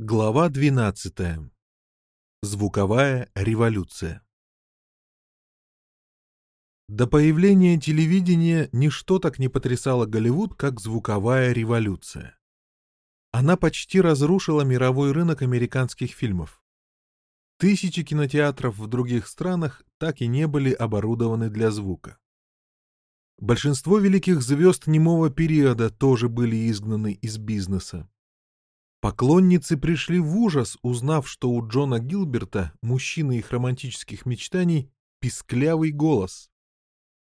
Глава 12. Звуковая революция. До появления телевидения ничто так не потрясало Голливуд, как звуковая революция. Она почти разрушила мировой рынок американских фильмов. Тысячи кинотеатров в других странах так и не были оборудованы для звука. Большинство великих звезд немого периода тоже были изгнаны из бизнеса. Поклонницы пришли в ужас, узнав, что у Джона Гилберта, мужчины их романтических мечтаний, писклявый голос.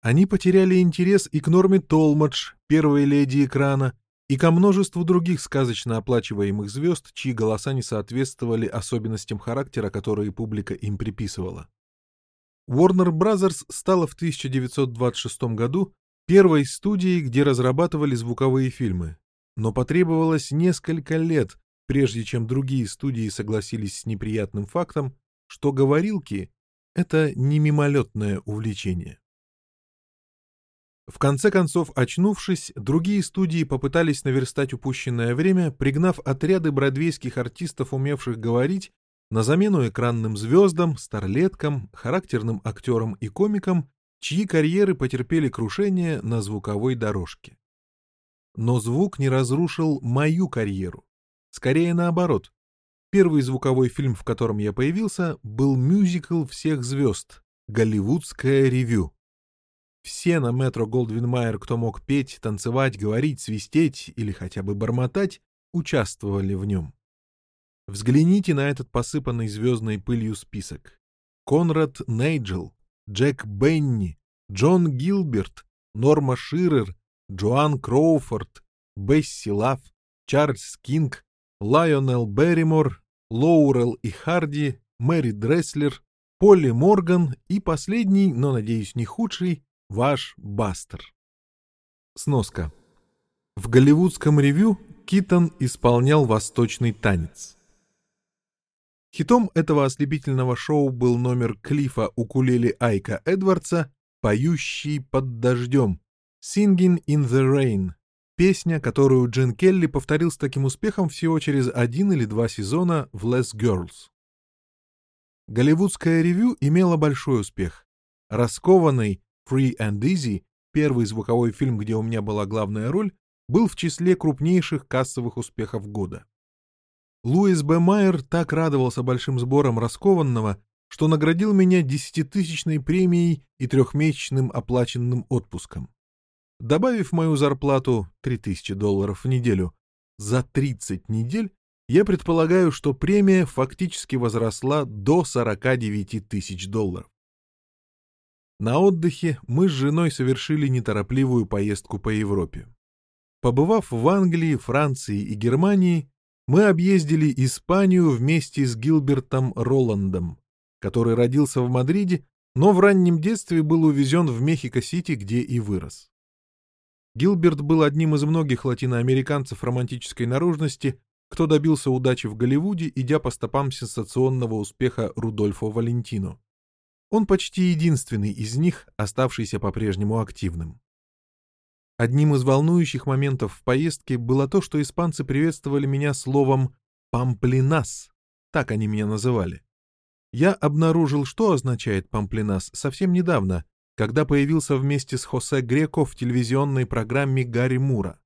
Они потеряли интерес и к Норме Толмадж, первой леди экрана, и ко множеству других сказочно оплачиваемых звезд, чьи голоса не соответствовали особенностям характера, которые публика им приписывала. Warner Brothers стала в 1926 году первой студией, где разрабатывали звуковые фильмы, но потребовалось несколько лет, прежде чем другие студии согласились с неприятным фактом, что говорилки — это не мимолетное увлечение. В конце концов, очнувшись, другие студии попытались наверстать упущенное время, пригнав отряды бродвейских артистов, умевших говорить, на замену экранным звездам, старлеткам, характерным актерам и комикам, чьи карьеры потерпели крушение на звуковой дорожке. Но звук не разрушил мою карьеру. Скорее наоборот. Первый звуковой фильм, в котором я появился, был мюзикл всех звезд «Голливудское ревю». Все на метро Голдвин Майер, кто мог петь, танцевать, говорить, свистеть или хотя бы бормотать, участвовали в нем. Взгляните на этот посыпанный звездной пылью список. Конрад Нейджел, Джек Бенни, Джон Гилберт, Норма Ширер, Джоан Кроуфорд, Бесси Лав, Чарльз Кинг, Лайонел Берримор, Лоурел и Харди, Мэри Дресслер, Полли Морган и последний, но, надеюсь, не худший, ваш Бастер. Сноска. В голливудском ревю Китон исполнял восточный танец. Хитом этого ослепительного шоу был номер Клифа укулеле Айка Эдвардса «Поющий под дождем», Singing in the Rain. Песня, которую Джин Келли повторил с таким успехом всего через один или два сезона в Less Girls. Голливудское ревю имело большой успех. Раскованный Free and Easy, первый звуковой фильм, где у меня была главная роль, был в числе крупнейших кассовых успехов года. Луис Б. Майер так радовался большим сборам раскованного, что наградил меня десятитысячной премией и трехмесячным оплаченным отпуском. Добавив мою зарплату 3000 долларов в неделю за 30 недель, я предполагаю, что премия фактически возросла до 49 тысяч долларов. На отдыхе мы с женой совершили неторопливую поездку по Европе. Побывав в Англии, Франции и Германии, мы объездили Испанию вместе с Гилбертом Роландом, который родился в Мадриде, но в раннем детстве был увезен в Мехико-Сити, где и вырос. Гилберт был одним из многих латиноамериканцев романтической наружности, кто добился удачи в Голливуде, идя по стопам сенсационного успеха Рудольфо Валентино. Он почти единственный из них, оставшийся по-прежнему активным. Одним из волнующих моментов в поездке было то, что испанцы приветствовали меня словом «памплинас», так они меня называли. Я обнаружил, что означает «памплинас» совсем недавно, когда появился вместе с Хосе Греко в телевизионной программе Гарри Мура.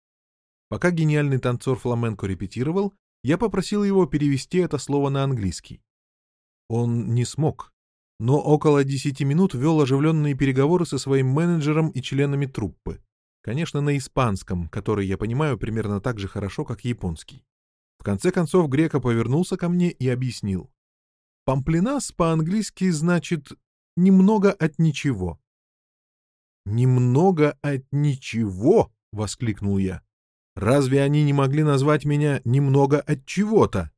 Пока гениальный танцор фламенко репетировал, я попросил его перевести это слово на английский. Он не смог, но около десяти минут вел оживленные переговоры со своим менеджером и членами труппы. Конечно, на испанском, который я понимаю примерно так же хорошо, как японский. В конце концов Греко повернулся ко мне и объяснил. «Памплинас по-английски значит «немного от ничего». «Немного от ничего!» — воскликнул я. «Разве они не могли назвать меня немного от чего-то?»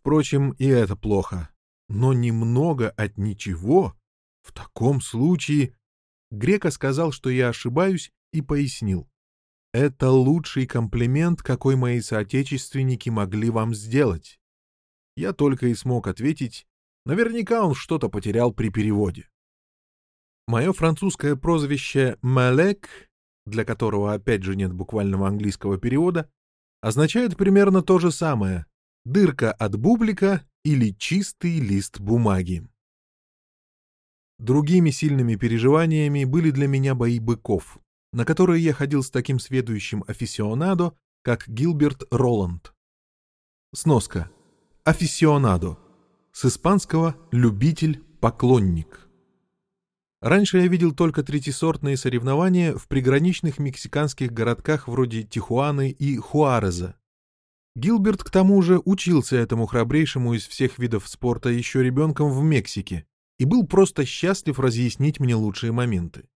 Впрочем, и это плохо. Но немного от ничего? В таком случае... Грека сказал, что я ошибаюсь, и пояснил. Это лучший комплимент, какой мои соотечественники могли вам сделать. Я только и смог ответить, наверняка он что-то потерял при переводе. Мое французское прозвище «Малек», для которого опять же нет буквального английского перевода, означает примерно то же самое дырка от бублика или чистый лист бумаги. Другими сильными переживаниями были для меня бои быков, на которые я ходил с таким сведущим афисионадо, как Гилберт Роланд. Сноска. Афисионадо. С испанского «любитель», «поклонник». Раньше я видел только третисортные соревнования в приграничных мексиканских городках вроде Тихуаны и Хуареза. Гилберт, к тому же, учился этому храбрейшему из всех видов спорта еще ребенком в Мексике и был просто счастлив разъяснить мне лучшие моменты.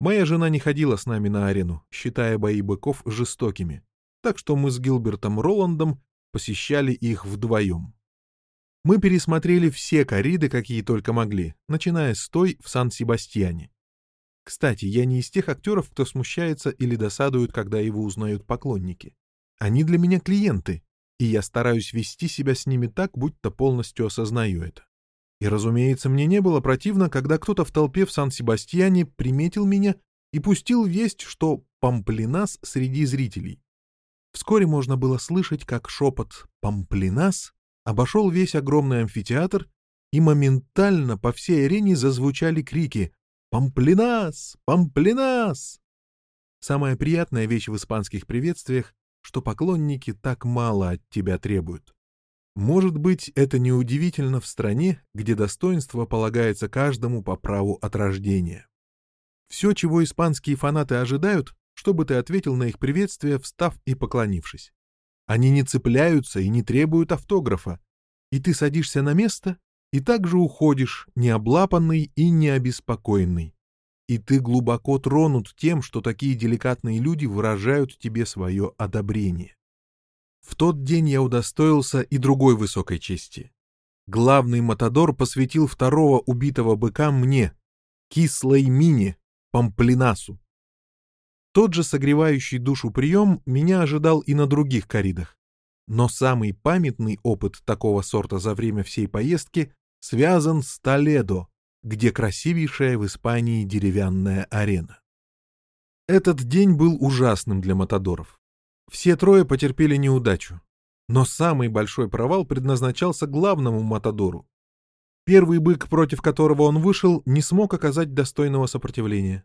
Моя жена не ходила с нами на арену, считая бои быков жестокими, так что мы с Гилбертом Роландом посещали их вдвоем. Мы пересмотрели все кориды, какие только могли, начиная с той в Сан-Себастьяне. Кстати, я не из тех актеров, кто смущается или досадует, когда его узнают поклонники. Они для меня клиенты, и я стараюсь вести себя с ними так, будто полностью осознаю это. И, разумеется, мне не было противно, когда кто-то в толпе в Сан-Себастьяне приметил меня и пустил весть, что Памплинас среди зрителей. Вскоре можно было слышать, как шепот «Памплинас» обошел весь огромный амфитеатр, и моментально по всей арене зазвучали крики «Памплинас! Памплинас!». Самая приятная вещь в испанских приветствиях, что поклонники так мало от тебя требуют. Может быть, это неудивительно в стране, где достоинство полагается каждому по праву от рождения. Все, чего испанские фанаты ожидают, чтобы ты ответил на их приветствие, встав и поклонившись. Они не цепляются и не требуют автографа. И ты садишься на место и также уходишь, необлапанный и необеспокоенный. И ты глубоко тронут тем, что такие деликатные люди выражают тебе свое одобрение. В тот день я удостоился и другой высокой чести. Главный Матадор посвятил второго убитого быка мне, кислой мине, Памплинасу. Тот же согревающий душу прием меня ожидал и на других коридах. Но самый памятный опыт такого сорта за время всей поездки связан с Толедо, где красивейшая в Испании деревянная арена. Этот день был ужасным для матадоров. Все трое потерпели неудачу. Но самый большой провал предназначался главному матадору. Первый бык, против которого он вышел, не смог оказать достойного сопротивления.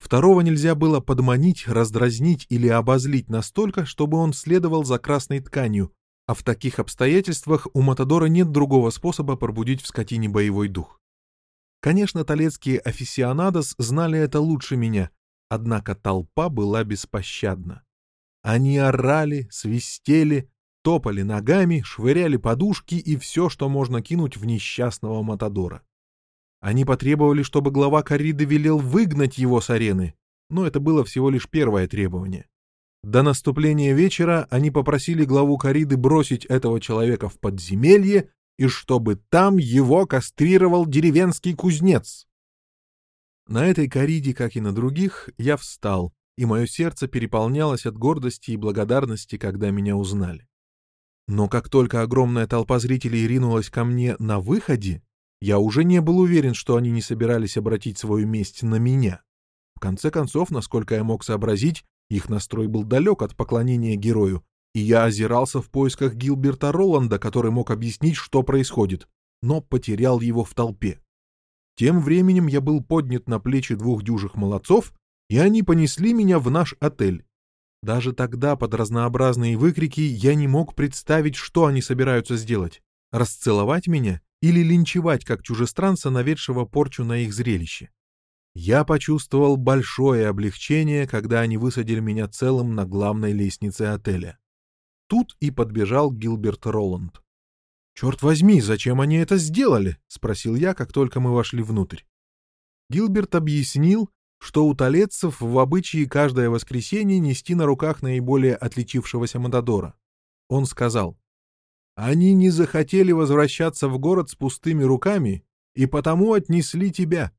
Второго нельзя было подманить, раздразнить или обозлить настолько, чтобы он следовал за красной тканью, а в таких обстоятельствах у Матадора нет другого способа пробудить в скотине боевой дух. Конечно, талецкие офисионадос знали это лучше меня, однако толпа была беспощадна. Они орали, свистели, топали ногами, швыряли подушки и все, что можно кинуть в несчастного Матадора. Они потребовали, чтобы глава корриды велел выгнать его с арены, но это было всего лишь первое требование. До наступления вечера они попросили главу корриды бросить этого человека в подземелье и чтобы там его кастрировал деревенский кузнец. На этой кориде, как и на других, я встал, и мое сердце переполнялось от гордости и благодарности, когда меня узнали. Но как только огромная толпа зрителей ринулась ко мне на выходе, я уже не был уверен, что они не собирались обратить свою месть на меня. В конце концов, насколько я мог сообразить, их настрой был далек от поклонения герою, и я озирался в поисках Гилберта Роланда, который мог объяснить, что происходит, но потерял его в толпе. Тем временем я был поднят на плечи двух дюжих молодцов, и они понесли меня в наш отель. Даже тогда, под разнообразные выкрики, я не мог представить, что они собираются сделать. Расцеловать меня или линчевать как чужестранца, наведшего порчу на их зрелище. Я почувствовал большое облегчение, когда они высадили меня целым на главной лестнице отеля. Тут и подбежал Гилберт Роланд. «Черт возьми, зачем они это сделали?» — спросил я, как только мы вошли внутрь. Гилберт объяснил, что у талецов в обычае каждое воскресенье нести на руках наиболее отличившегося Матадора. Он сказал, они не захотели возвращаться в город с пустыми руками и потому отнесли тебя.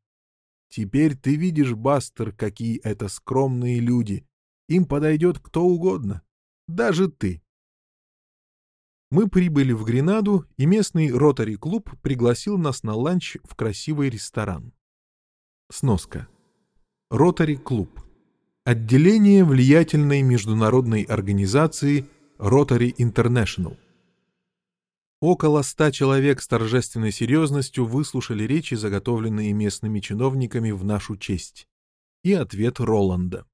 Теперь ты видишь, Бастер, какие это скромные люди. Им подойдет кто угодно, даже ты. Мы прибыли в Гренаду, и местный ротари-клуб пригласил нас на ланч в красивый ресторан. Сноска. Ротари-клуб. Отделение влиятельной международной организации Rotary International – Около ста человек с торжественной серьезностью выслушали речи, заготовленные местными чиновниками в нашу честь, и ответ Роланда.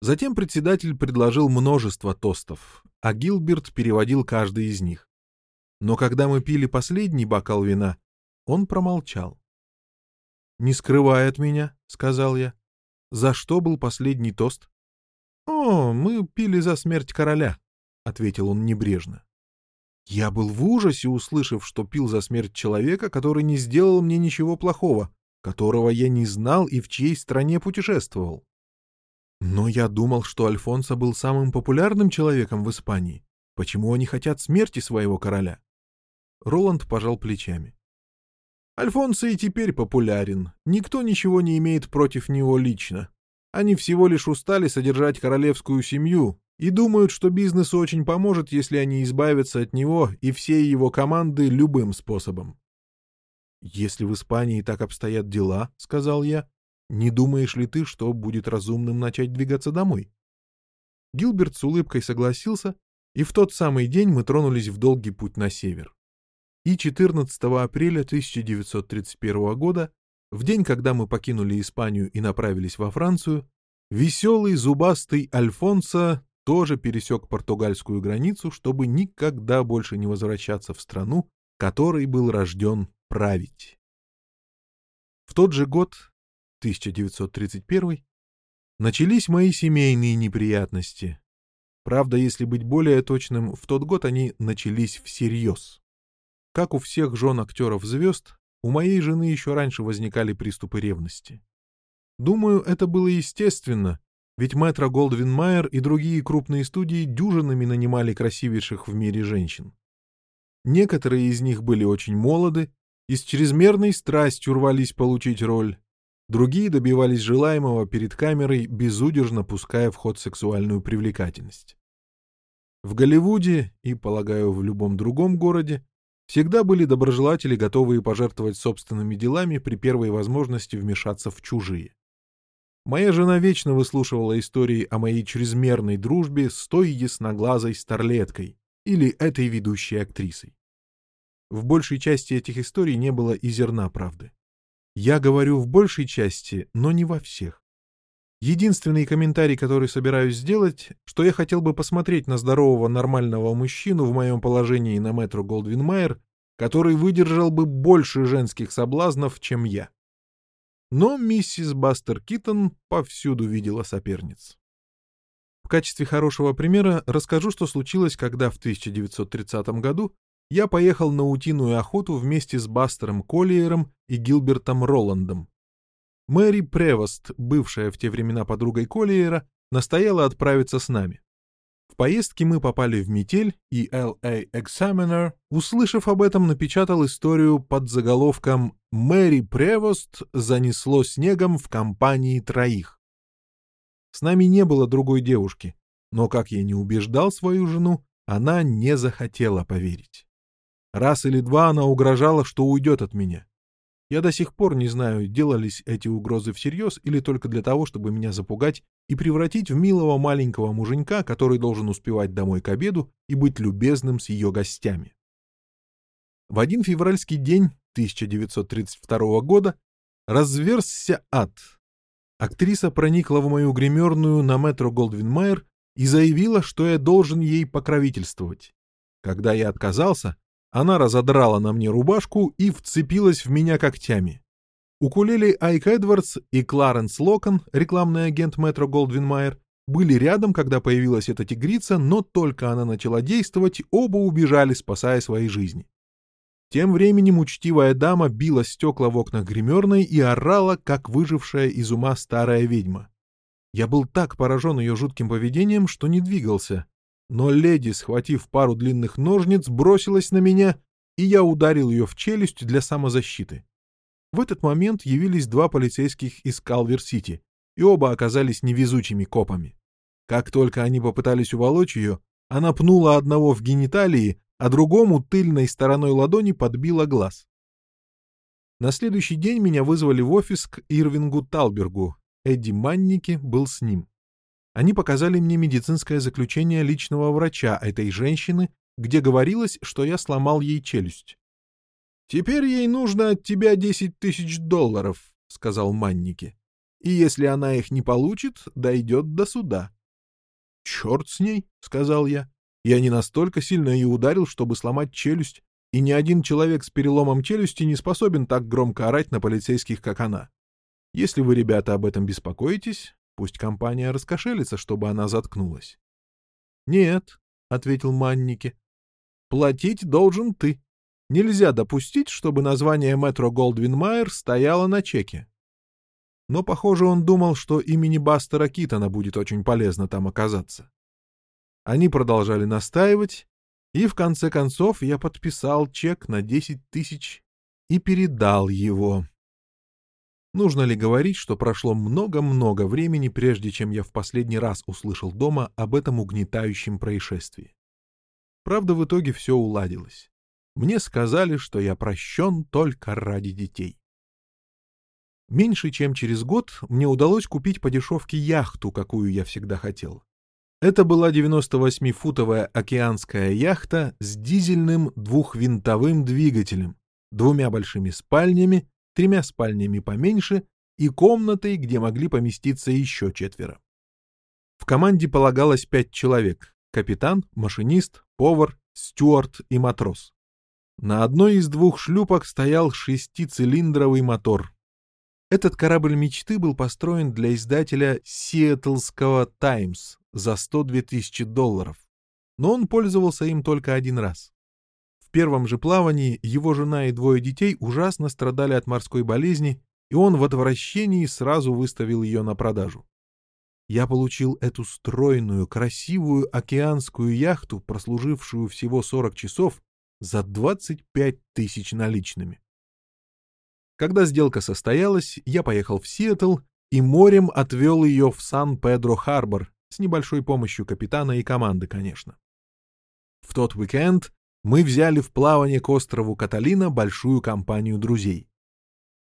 Затем председатель предложил множество тостов, а Гилберт переводил каждый из них. Но когда мы пили последний бокал вина, он промолчал. «Не скрывай от меня», — сказал я. «За что был последний тост?» «О, мы пили за смерть короля», — ответил он небрежно. Я был в ужасе, услышав, что пил за смерть человека, который не сделал мне ничего плохого, которого я не знал и в чьей стране путешествовал. Но я думал, что Альфонсо был самым популярным человеком в Испании. Почему они хотят смерти своего короля? Роланд пожал плечами. Альфонсо и теперь популярен. Никто ничего не имеет против него лично. Они всего лишь устали содержать королевскую семью и думают, что бизнесу очень поможет, если они избавятся от него и всей его команды любым способом. «Если в Испании так обстоят дела, — сказал я, не думаешь ли ты, что будет разумным начать двигаться домой? Гилберт с улыбкой согласился, и в тот самый день мы тронулись в долгий путь на север. И 14 апреля 1931 года, в день, когда мы покинули Испанию и направились во Францию, веселый зубастый Альфонсо тоже пересек португальскую границу, чтобы никогда больше не возвращаться в страну, которой был рожден править. В тот же год 1931, начались мои семейные неприятности. Правда, если быть более точным, в тот год они начались всерьез. Как у всех жен актеров-звезд, у моей жены еще раньше возникали приступы ревности. Думаю, это было естественно, ведь Метро Голдвин Майер и другие крупные студии дюжинами нанимали красивейших в мире женщин. Некоторые из них были очень молоды и с чрезмерной страстью рвались получить роль, Другие добивались желаемого перед камерой, безудержно пуская в ход сексуальную привлекательность. В Голливуде и, полагаю, в любом другом городе всегда были доброжелатели, готовые пожертвовать собственными делами при первой возможности вмешаться в чужие. Моя жена вечно выслушивала истории о моей чрезмерной дружбе с той ясноглазой старлеткой или этой ведущей актрисой. В большей части этих историй не было и зерна правды. Я говорю в большей части, но не во всех. Единственный комментарий, который собираюсь сделать, что я хотел бы посмотреть на здорового нормального мужчину в моем положении на метро Голдвин Майер, который выдержал бы больше женских соблазнов, чем я. Но миссис Бастер Китон повсюду видела соперниц. В качестве хорошего примера расскажу, что случилось, когда в 1930 году я поехал на утиную охоту вместе с Бастером Коллиером и Гилбертом Роландом. Мэри Превост, бывшая в те времена подругой Коллиера, настояла отправиться с нами. В поездке мы попали в метель, и L.A. Examiner, услышав об этом, напечатал историю под заголовком «Мэри Превост занесло снегом в компании троих». С нами не было другой девушки, но, как я не убеждал свою жену, она не захотела поверить. Раз или два она угрожала, что уйдет от меня. Я до сих пор не знаю, делались эти угрозы всерьез или только для того, чтобы меня запугать и превратить в милого маленького муженька, который должен успевать домой к обеду и быть любезным с ее гостями. В один февральский день 1932 года разверзся ад. Актриса проникла в мою гримерную на метро Голдвин-Майер и заявила, что я должен ей покровительствовать. Когда я отказался, она разодрала на мне рубашку и вцепилась в меня когтями. Укулеле Айк Эдвардс и Кларенс Локон, рекламный агент Метро Голдвин Майер, были рядом, когда появилась эта тигрица, но только она начала действовать, оба убежали, спасая свои жизни. Тем временем учтивая дама била стекла в окнах гримерной и орала, как выжившая из ума старая ведьма. Я был так поражен ее жутким поведением, что не двигался, но леди, схватив пару длинных ножниц, бросилась на меня, и я ударил ее в челюсть для самозащиты. В этот момент явились два полицейских из Калвер-Сити, и оба оказались невезучими копами. Как только они попытались уволочь ее, она пнула одного в гениталии, а другому тыльной стороной ладони подбила глаз. На следующий день меня вызвали в офис к Ирвингу Талбергу. Эдди Манники был с ним. Они показали мне медицинское заключение личного врача этой женщины где говорилось, что я сломал ей челюсть. «Теперь ей нужно от тебя десять тысяч долларов», — сказал Манники. «И если она их не получит, дойдет до суда». «Черт с ней», — сказал я. «Я не настолько сильно ее ударил, чтобы сломать челюсть, и ни один человек с переломом челюсти не способен так громко орать на полицейских, как она. Если вы, ребята, об этом беспокоитесь, пусть компания раскошелится, чтобы она заткнулась». «Нет», — ответил Манники. «Платить должен ты. Нельзя допустить, чтобы название метро Голдвин Майер стояло на чеке. Но, похоже, он думал, что имени Бастера Китона будет очень полезно там оказаться. Они продолжали настаивать, и в конце концов я подписал чек на 10 тысяч и передал его. Нужно ли говорить, что прошло много-много времени, прежде чем я в последний раз услышал дома об этом угнетающем происшествии? Правда, в итоге все уладилось. Мне сказали, что я прощен только ради детей. Меньше чем через год мне удалось купить по дешевке яхту, какую я всегда хотел. Это была 98-футовая океанская яхта с дизельным двухвинтовым двигателем, двумя большими спальнями, тремя спальнями поменьше и комнатой, где могли поместиться еще четверо. В команде полагалось пять человек — капитан, машинист, повар, стюарт и матрос. На одной из двух шлюпок стоял шестицилиндровый мотор. Этот корабль мечты был построен для издателя Сиэтлского «Таймс» за 102 тысячи долларов, но он пользовался им только один раз. В первом же плавании его жена и двое детей ужасно страдали от морской болезни, и он в отвращении сразу выставил ее на продажу. Я получил эту стройную, красивую океанскую яхту, прослужившую всего 40 часов, за 25 тысяч наличными. Когда сделка состоялась, я поехал в Сиэтл и морем отвел ее в Сан-Педро-Харбор с небольшой помощью капитана и команды, конечно. В тот уикенд мы взяли в плавание к острову Каталина большую компанию друзей.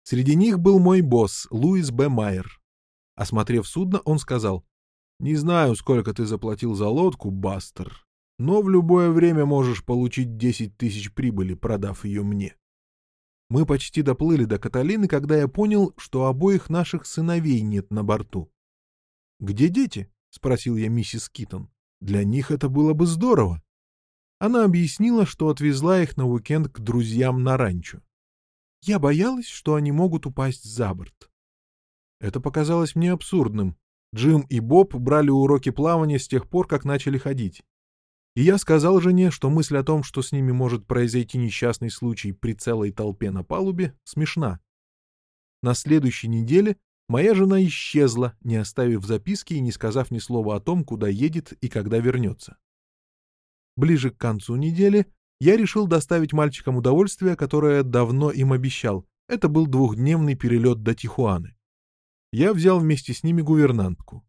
Среди них был мой босс, Луис Б. Майер. Осмотрев судно, он сказал, «Не знаю, сколько ты заплатил за лодку, Бастер, но в любое время можешь получить 10 тысяч прибыли, продав ее мне. Мы почти доплыли до Каталины, когда я понял, что обоих наших сыновей нет на борту. «Где дети?» — спросил я миссис Китон. «Для них это было бы здорово». Она объяснила, что отвезла их на уикенд к друзьям на ранчо. Я боялась, что они могут упасть за борт. Это показалось мне абсурдным. Джим и Боб брали уроки плавания с тех пор, как начали ходить. И я сказал жене, что мысль о том, что с ними может произойти несчастный случай при целой толпе на палубе, смешна. На следующей неделе моя жена исчезла, не оставив записки и не сказав ни слова о том, куда едет и когда вернется. Ближе к концу недели я решил доставить мальчикам удовольствие, которое давно им обещал. Это был двухдневный перелет до Тихуаны. Я взял вместе с ними гувернантку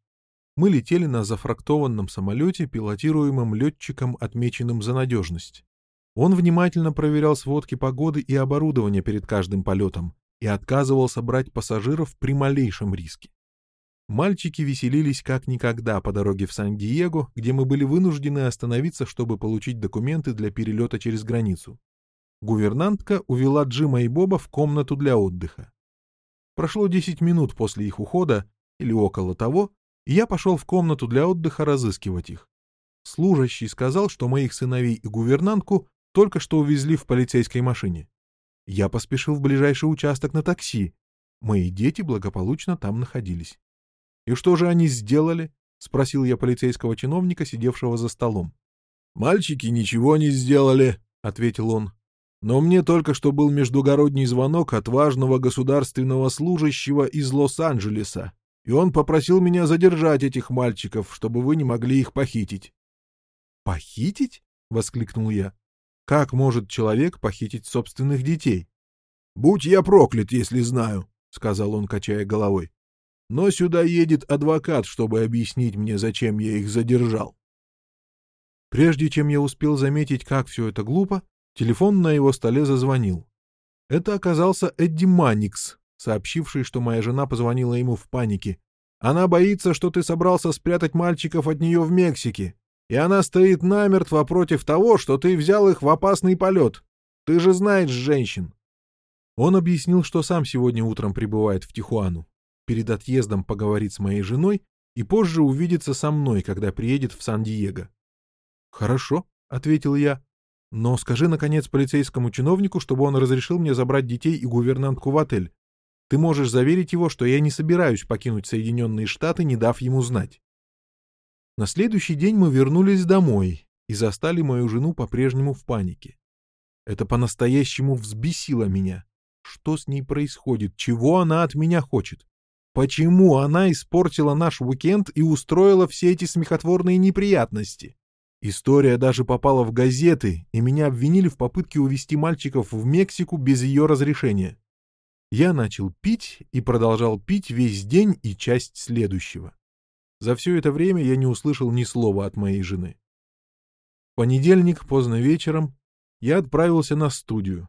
мы летели на зафрактованном самолете, пилотируемом летчиком, отмеченным за надежность. Он внимательно проверял сводки погоды и оборудования перед каждым полетом и отказывался брать пассажиров при малейшем риске. Мальчики веселились как никогда по дороге в Сан-Диего, где мы были вынуждены остановиться, чтобы получить документы для перелета через границу. Гувернантка увела Джима и Боба в комнату для отдыха. Прошло 10 минут после их ухода, или около того, и я пошел в комнату для отдыха разыскивать их. Служащий сказал, что моих сыновей и гувернантку только что увезли в полицейской машине. Я поспешил в ближайший участок на такси. Мои дети благополучно там находились. «И что же они сделали?» — спросил я полицейского чиновника, сидевшего за столом. «Мальчики ничего не сделали», — ответил он. «Но мне только что был междугородний звонок от важного государственного служащего из Лос-Анджелеса и он попросил меня задержать этих мальчиков, чтобы вы не могли их похитить. «Похитить?» — воскликнул я. «Как может человек похитить собственных детей?» «Будь я проклят, если знаю», — сказал он, качая головой. «Но сюда едет адвокат, чтобы объяснить мне, зачем я их задержал». Прежде чем я успел заметить, как все это глупо, телефон на его столе зазвонил. Это оказался Эдди Манникс, сообщивший, что моя жена позвонила ему в панике. «Она боится, что ты собрался спрятать мальчиков от нее в Мексике. И она стоит намертво против того, что ты взял их в опасный полет. Ты же знаешь женщин. Он объяснил, что сам сегодня утром прибывает в Тихуану. Перед отъездом поговорит с моей женой и позже увидится со мной, когда приедет в Сан-Диего. «Хорошо», — ответил я. «Но скажи, наконец, полицейскому чиновнику, чтобы он разрешил мне забрать детей и гувернантку в отель. Ты можешь заверить его, что я не собираюсь покинуть Соединенные Штаты, не дав ему знать». На следующий день мы вернулись домой и застали мою жену по-прежнему в панике. Это по-настоящему взбесило меня. Что с ней происходит? Чего она от меня хочет? Почему она испортила наш уикенд и устроила все эти смехотворные неприятности? История даже попала в газеты, и меня обвинили в попытке увезти мальчиков в Мексику без ее разрешения. Я начал пить и продолжал пить весь день и часть следующего. За все это время я не услышал ни слова от моей жены. В понедельник поздно вечером я отправился на студию.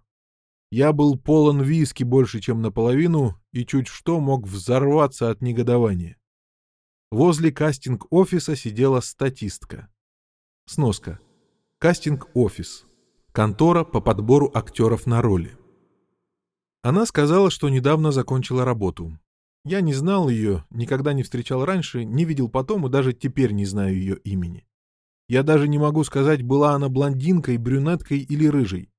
Я был полон виски больше, чем наполовину, и чуть что мог взорваться от негодования. Возле кастинг-офиса сидела статистка. Сноска. Кастинг-офис. Контора по подбору актеров на роли. Она сказала, что недавно закончила работу. Я не знал ее, никогда не встречал раньше, не видел потом и даже теперь не знаю ее имени. Я даже не могу сказать, была она блондинкой, брюнеткой или рыжей.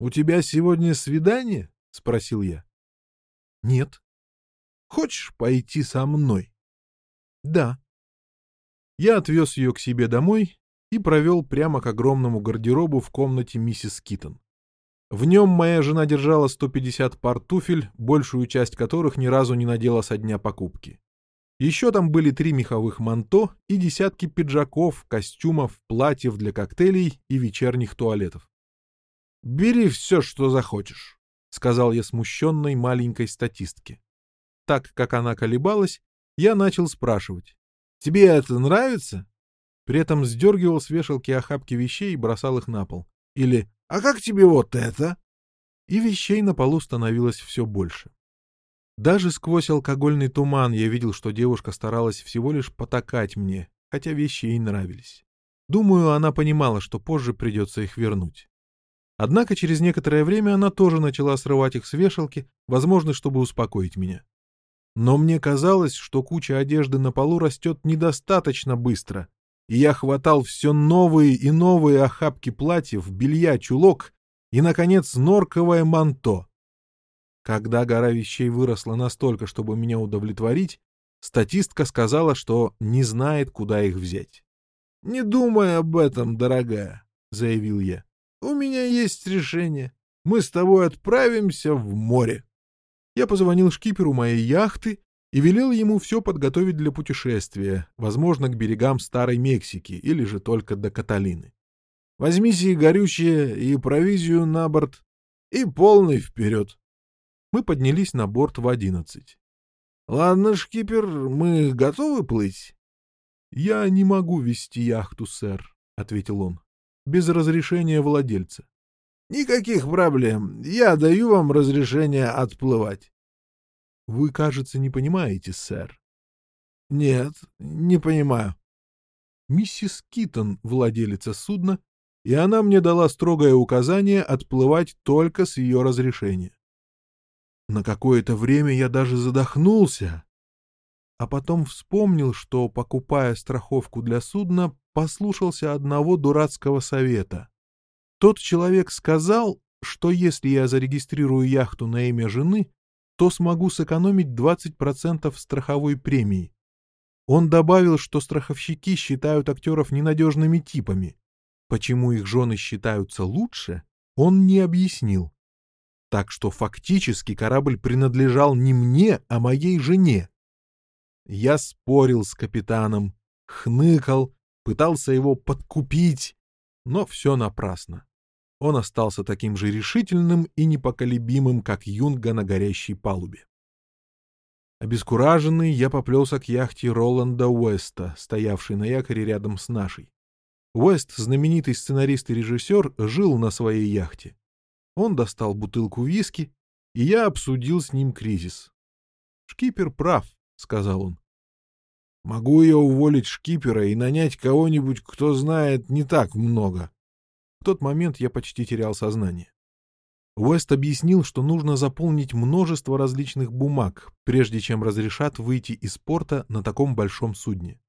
«У тебя сегодня свидание?» — спросил я. «Нет». «Хочешь пойти со мной?» «Да». Я отвез ее к себе домой и провел прямо к огромному гардеробу в комнате миссис Китон. В нем моя жена держала 150 пар туфель, большую часть которых ни разу не надела со дня покупки. Еще там были три меховых манто и десятки пиджаков, костюмов, платьев для коктейлей и вечерних туалетов. «Бери все, что захочешь», — сказал я смущенной маленькой статистке. Так как она колебалась, я начал спрашивать. «Тебе это нравится?» При этом сдергивал с вешалки охапки вещей и бросал их на пол. Или «А как тебе вот это?» И вещей на полу становилось все больше. Даже сквозь алкогольный туман я видел, что девушка старалась всего лишь потакать мне, хотя вещи ей нравились. Думаю, она понимала, что позже придется их вернуть. Однако через некоторое время она тоже начала срывать их с вешалки, возможно, чтобы успокоить меня. Но мне казалось, что куча одежды на полу растет недостаточно быстро, и я хватал все новые и новые охапки платьев, белья, чулок и, наконец, норковое манто. Когда гора вещей выросла настолько, чтобы меня удовлетворить, статистка сказала, что не знает, куда их взять. «Не думай об этом, дорогая», — заявил я. У меня есть решение. Мы с тобой отправимся в море. Я позвонил шкиперу моей яхты и велел ему все подготовить для путешествия, возможно, к берегам Старой Мексики или же только до Каталины. Возьми себе горючее и провизию на борт и полный вперед. Мы поднялись на борт в одиннадцать. — Ладно, шкипер, мы готовы плыть? — Я не могу вести яхту, сэр, — ответил он без разрешения владельца. — Никаких проблем. Я даю вам разрешение отплывать. — Вы, кажется, не понимаете, сэр. — Нет, не понимаю. Миссис Китон — владелица судна, и она мне дала строгое указание отплывать только с ее разрешения. На какое-то время я даже задохнулся, а потом вспомнил, что, покупая страховку для судна, послушался одного дурацкого совета. Тот человек сказал, что если я зарегистрирую яхту на имя жены, то смогу сэкономить 20% страховой премии. Он добавил, что страховщики считают актеров ненадежными типами. Почему их жены считаются лучше, он не объяснил. Так что фактически корабль принадлежал не мне, а моей жене. Я спорил с капитаном, хныкал, пытался его подкупить, но все напрасно. Он остался таким же решительным и непоколебимым, как юнга на горящей палубе. Обескураженный, я поплелся к яхте Роланда Уэста, стоявшей на якоре рядом с нашей. Уэст, знаменитый сценарист и режиссер, жил на своей яхте. Он достал бутылку виски, и я обсудил с ним кризис. «Шкипер прав», — сказал он. Могу я уволить шкипера и нанять кого-нибудь, кто знает не так много. В тот момент я почти терял сознание. Уэст объяснил, что нужно заполнить множество различных бумаг, прежде чем разрешат выйти из порта на таком большом судне.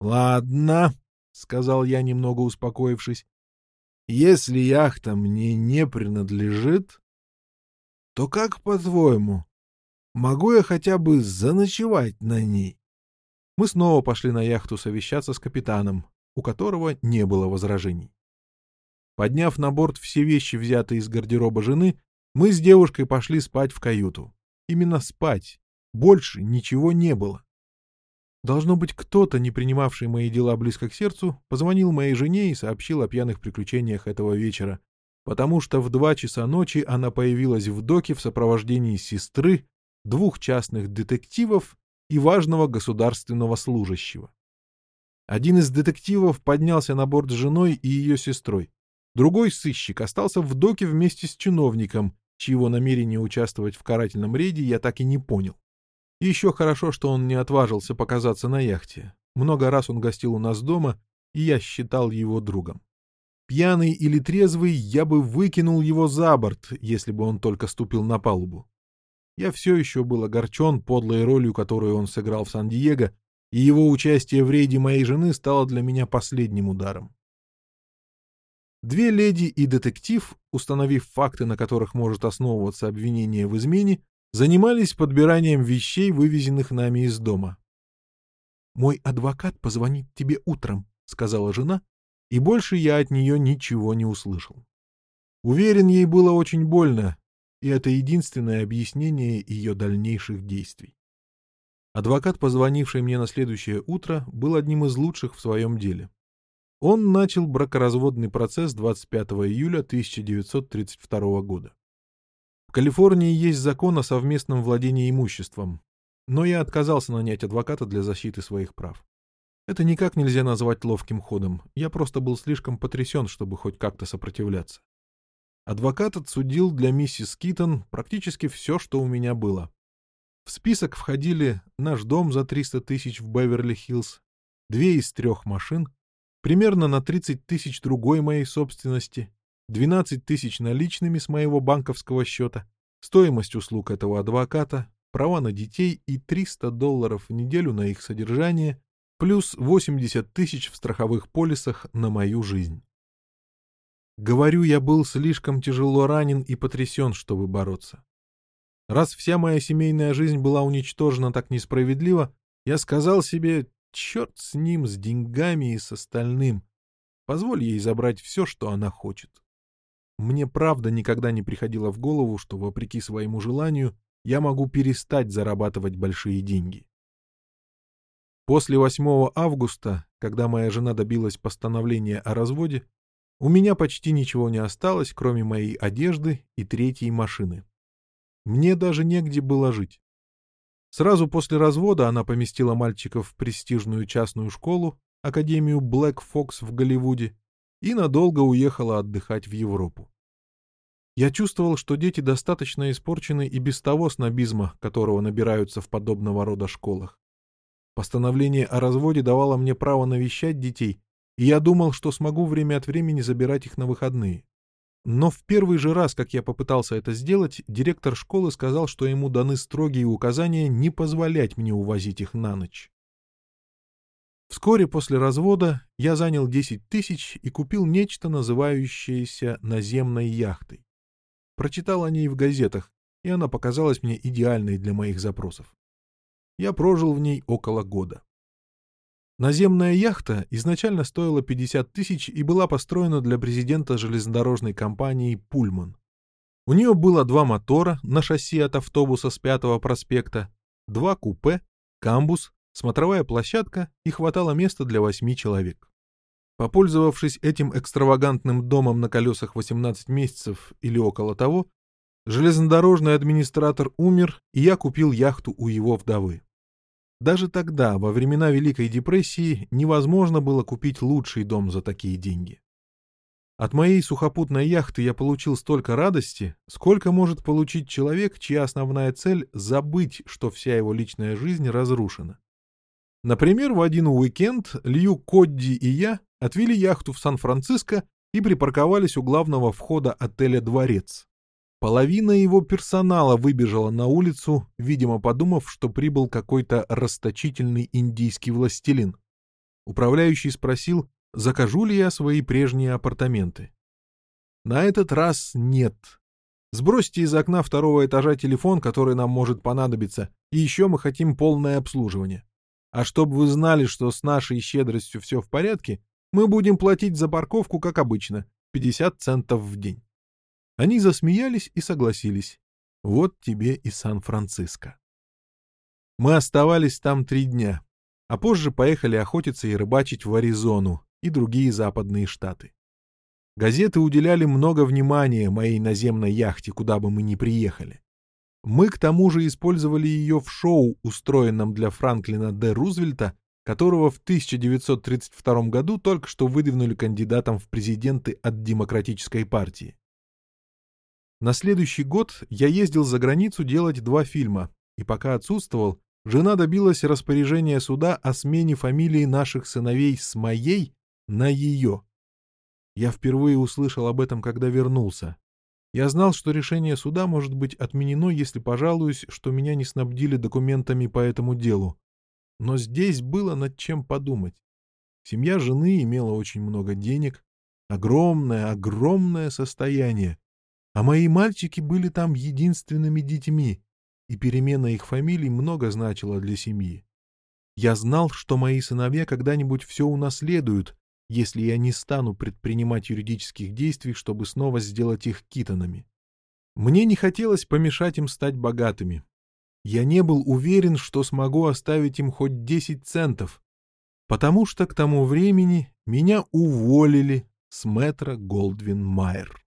«Ладно», — сказал я, немного успокоившись, — «если яхта мне не принадлежит, то как, по-твоему, могу я хотя бы заночевать на ней?» Мы снова пошли на яхту совещаться с капитаном, у которого не было возражений. Подняв на борт все вещи, взятые из гардероба жены, мы с девушкой пошли спать в каюту. Именно спать. Больше ничего не было. Должно быть, кто-то, не принимавший мои дела близко к сердцу, позвонил моей жене и сообщил о пьяных приключениях этого вечера, потому что в два часа ночи она появилась в доке в сопровождении сестры, двух частных детективов и важного государственного служащего. Один из детективов поднялся на борт с женой и ее сестрой. Другой сыщик остался в доке вместе с чиновником, чьего намерения участвовать в карательном рейде я так и не понял. Еще хорошо, что он не отважился показаться на яхте. Много раз он гостил у нас дома, и я считал его другом. Пьяный или трезвый, я бы выкинул его за борт, если бы он только ступил на палубу. Я все еще был огорчен подлой ролью, которую он сыграл в Сан-Диего, и его участие в рейде моей жены стало для меня последним ударом. Две леди и детектив, установив факты, на которых может основываться обвинение в измене, занимались подбиранием вещей, вывезенных нами из дома. «Мой адвокат позвонит тебе утром», — сказала жена, и больше я от нее ничего не услышал. Уверен, ей было очень больно, и это единственное объяснение ее дальнейших действий. Адвокат, позвонивший мне на следующее утро, был одним из лучших в своем деле. Он начал бракоразводный процесс 25 июля 1932 года. В Калифорнии есть закон о совместном владении имуществом, но я отказался нанять адвоката для защиты своих прав. Это никак нельзя назвать ловким ходом, я просто был слишком потрясен, чтобы хоть как-то сопротивляться. Адвокат отсудил для миссис Китон практически все, что у меня было. В список входили наш дом за 300 тысяч в Беверли-Хиллз, две из трех машин, примерно на 30 тысяч другой моей собственности, 12 тысяч наличными с моего банковского счета, стоимость услуг этого адвоката, права на детей и 300 долларов в неделю на их содержание, плюс 80 тысяч в страховых полисах на мою жизнь. Говорю, я был слишком тяжело ранен и потрясен, чтобы бороться. Раз вся моя семейная жизнь была уничтожена так несправедливо, я сказал себе, Черт с ним, с деньгами и с остальным. Позволь ей забрать все, что она хочет. Мне правда никогда не приходило в голову, что, вопреки своему желанию, я могу перестать зарабатывать большие деньги. После 8 августа, когда моя жена добилась постановления о разводе, у меня почти ничего не осталось, кроме моей одежды и третьей машины. Мне даже негде было жить. Сразу после развода она поместила мальчиков в престижную частную школу, Академию Black Fox в Голливуде, и надолго уехала отдыхать в Европу. Я чувствовал, что дети достаточно испорчены и без того снобизма, которого набираются в подобного рода школах. Постановление о разводе давало мне право навещать детей, и я думал, что смогу время от времени забирать их на выходные. Но в первый же раз, как я попытался это сделать, директор школы сказал, что ему даны строгие указания не позволять мне увозить их на ночь. Вскоре после развода я занял 10 тысяч и купил нечто, называющееся наземной яхтой. Прочитал о ней в газетах, и она показалась мне идеальной для моих запросов. Я прожил в ней около года. Наземная яхта изначально стоила 50 тысяч и была построена для президента железнодорожной компании «Пульман». У нее было два мотора на шасси от автобуса с Пятого проспекта, два купе, камбус, смотровая площадка и хватало места для восьми человек. Попользовавшись этим экстравагантным домом на колесах 18 месяцев или около того, железнодорожный администратор умер, и я купил яхту у его вдовы. Даже тогда, во времена Великой депрессии, невозможно было купить лучший дом за такие деньги. От моей сухопутной яхты я получил столько радости, сколько может получить человек, чья основная цель — забыть, что вся его личная жизнь разрушена. Например, в один уикенд Лью, Кодди и я отвели яхту в Сан-Франциско и припарковались у главного входа отеля «Дворец». Половина его персонала выбежала на улицу, видимо, подумав, что прибыл какой-то расточительный индийский властелин. Управляющий спросил, закажу ли я свои прежние апартаменты. На этот раз нет. Сбросьте из окна второго этажа телефон, который нам может понадобиться, и еще мы хотим полное обслуживание. А чтобы вы знали, что с нашей щедростью все в порядке, мы будем платить за парковку, как обычно, 50 центов в день. Они засмеялись и согласились. Вот тебе и Сан-Франциско. Мы оставались там три дня, а позже поехали охотиться и рыбачить в Аризону и другие западные штаты. Газеты уделяли много внимания моей наземной яхте, куда бы мы ни приехали. Мы к тому же использовали ее в шоу, устроенном для Франклина Д. Рузвельта, которого в 1932 году только что выдвинули кандидатом в президенты от Демократической партии. На следующий год я ездил за границу делать два фильма, и пока отсутствовал, жена добилась распоряжения суда о смене фамилии наших сыновей с моей на ее. Я впервые услышал об этом, когда вернулся. Я знал, что решение суда может быть отменено, если пожалуюсь, что меня не снабдили документами по этому делу. Но здесь было над чем подумать. Семья жены имела очень много денег, огромное, огромное состояние. А мои мальчики были там единственными детьми, и перемена их фамилий много значила для семьи. Я знал, что мои сыновья когда-нибудь все унаследуют, если я не стану предпринимать юридических действий, чтобы снова сделать их китонами. Мне не хотелось помешать им стать богатыми. Я не был уверен, что смогу оставить им хоть 10 центов, потому что к тому времени меня уволили с метра Голдвин Майер.